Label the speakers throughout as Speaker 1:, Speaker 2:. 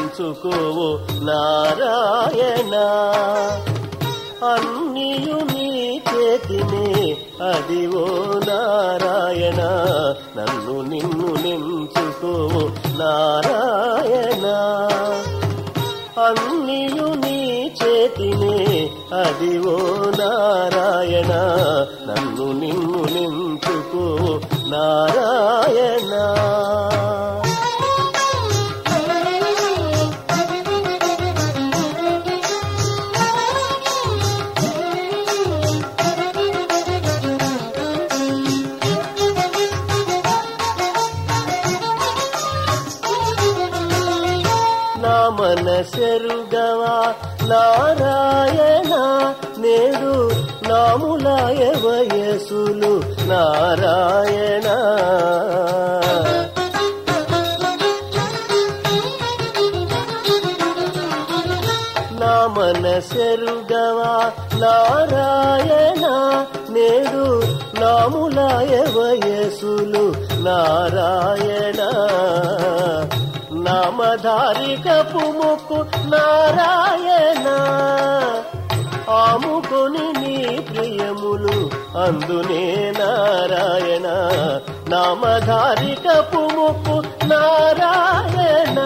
Speaker 1: ఉంచుకోవో నారాయణ. అన్నియు నీ చేతినే అదివో నారాయణ. నన్ను నిన్ను నించుకోవో నారాయణ. అన్నియు నీ చేతినే అదివో నారాయణ. నన్ను నిన్ను నించుకో నారాయణ. మనసెరుగవా నారాయణ నేడు నాములాయ వయసులు నారాయణ. నా మనసెరుగవా నారాయణ నేడు నాములాయ వయసులు నారాయణ. నామధారికపు ముక్కు నారాయణ. ఆముకొని నీ ప్రియములు అందునే నారాయణ. నామధారికపు ముక్కు నారాయణ.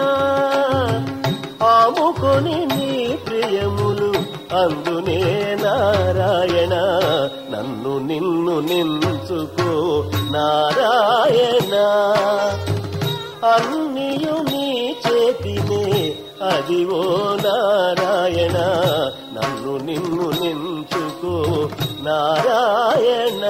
Speaker 1: ఆముకొని నీ ప్రియములు అందునే నారాయణ. నన్ను నిన్ను నించుకో నారాయణ. అన్నియు అది ఓ నారాయణ నన్ను నిన్ను నించుకో నారాయణ.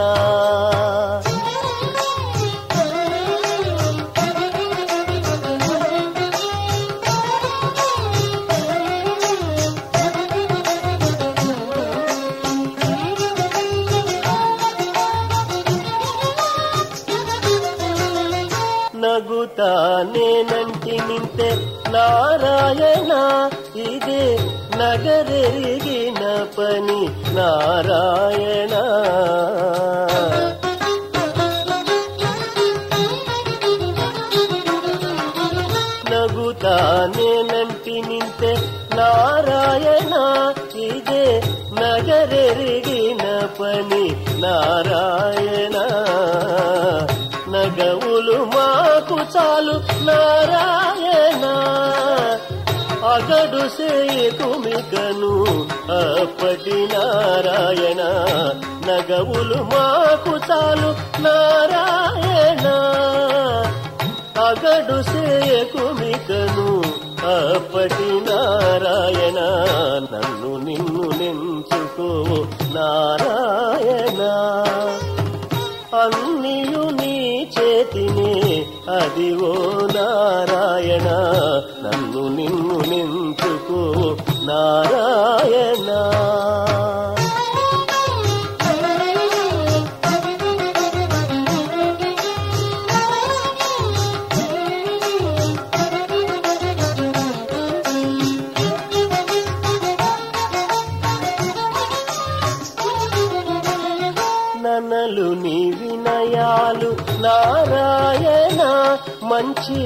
Speaker 1: నగుతా నేనంటి నింతే నారాయణ. ఇదే నగరెరిగిన పని నారాయణ. నగుతా నేనంటి నింతే నారాయణ. ఇదే నగరెరిగిన పని నారాయణ. నగవులు మాకు చాలు నారాయణ. అగడు సేతుమికను అప్పటి నారాయణ. నగవులు మాకు చాలు నారాయణ. అగడు సేకుమికను అప్పటి నారాయణ. నన్ను నిన్ను నించుకో నారాయణ అది ఓ నారాయణ నన్ను నిన్ను నించుకో నారాయణ. ననలు నీ వినయాలు నారాయణ. మంచి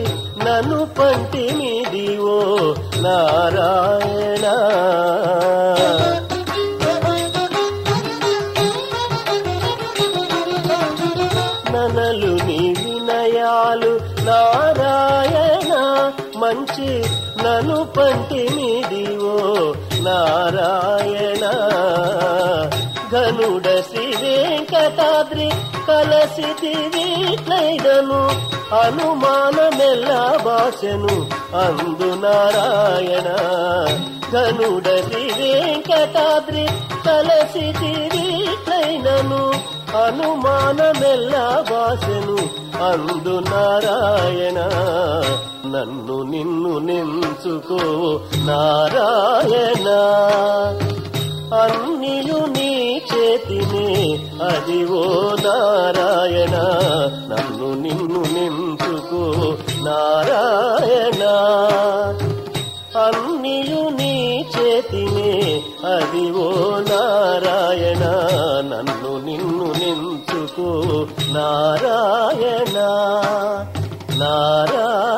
Speaker 1: నను పంటి మీదివో నారాయణ. ననలు నీ వినయాలు నారాయణ. మంచి నను పంటి మీదివో నారాయణ. కలసి వీట్లైదను అనుమానమెల్ల భాషను అందు నారాయణ. ధనుడది వెంకటాద్రి కలసి వీట్లైనను అనుమానమెల్ల భాషను అందు నారాయణ. నన్ను నిన్ను నించుకో నారాయణ. అన్నియు నీ చేతినే అదివో నారాయణ నన్ను నిన్ను నించుకో నారాయణ. అన్నియు నీ చేతినే అదివో నారాయణ నన్ను నిన్ను నించుకో నారాయణ. నారాయణ